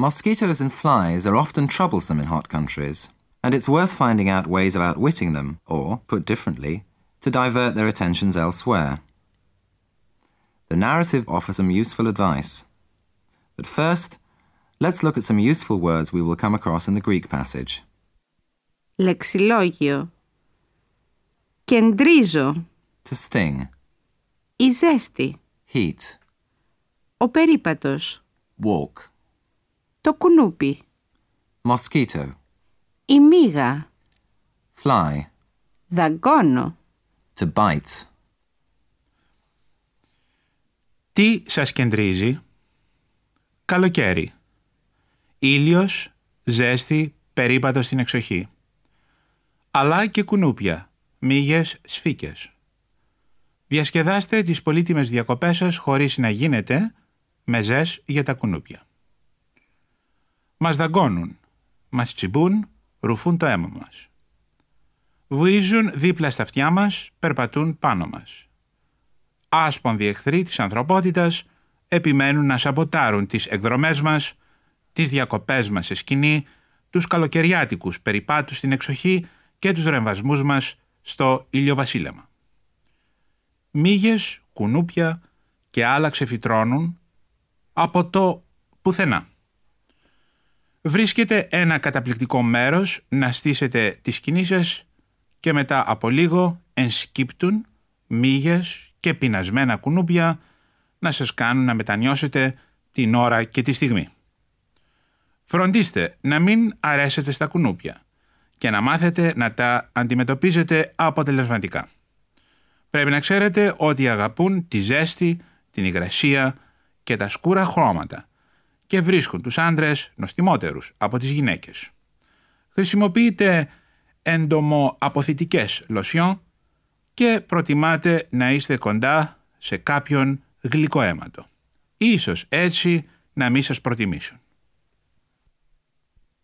Mosquitoes and flies are often troublesome in hot countries, and it's worth finding out ways of outwitting them, or, put differently, to divert their attentions elsewhere. The narrative offers some useful advice. But first, let's look at some useful words we will come across in the Greek passage. Λεξιλόγιο. Κεντρίζω. To sting, Η ζέστη. heat, Ο περίπατος. walk, Το κουνούπι. mosquito, Η μύγα. fly, Δαγκώνω. to bite, Τι σας κεντρίζει; Καλοκαίρι. Ήλιος, ζέστη, περίπατο στην εξοχή. Αλλά και κουνούπια, μύγες, σφίκες. Διασκεδάστε τις πολύτιμες διακοπές σας χωρίς να γίνετε μεζές για τα κουνούπια. Μας δαγκώνουν, μας τσιμπούν, ρουφούν το αίμα μας. Βουίζουν δίπλα στα αυτιά μας, περπατούν πάνω μας άσπονδοι εχθροί της ανθρωπότητας επιμένουν να σαμποτάρουν τις εκδρομές μας, τις διακοπές μας σε σκηνή, τους καλοκαιριάτικους περιπάτους στην εξοχή και τους ρεμβασμούς μας στο ηλιοβασίλεμα. Μύγες, κουνούπια και άλλα ξεφυτρώνουν από το πουθενά. Βρίσκεται ένα καταπληκτικό μέρος να στήσετε τη σκηνή σας και μετά από λίγο ενσκύπτουν μύγες και πεινασμένα κουνούπια να σας κάνουν να μετανιώσετε την ώρα και τη στιγμή. Φροντίστε να μην αρέσετε στα κουνούπια και να μάθετε να τα αντιμετωπίζετε αποτελεσματικά. Πρέπει να ξέρετε ότι αγαπούν τη ζέστη, την υγρασία και τα σκούρα χρώματα και βρίσκουν τους άντρες νοστιμότερους από τις γυναίκες. Χρησιμοποιείτε εντομοαποθητικές λοσιόν και προτιμάτε να είστε κοντά σε κάποιον γλυκοαίματο. Ίσως έτσι να μην σας προτιμήσουν.